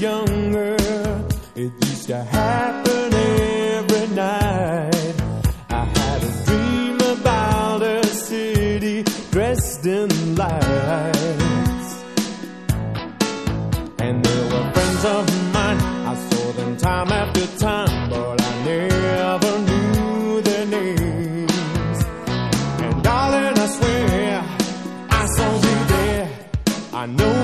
younger, it used to happen every night. I had a dream about a city dressed in lights. And there were friends of mine, I saw them time after time, but I never knew their names. And darling, I swear, I saw you there. I know.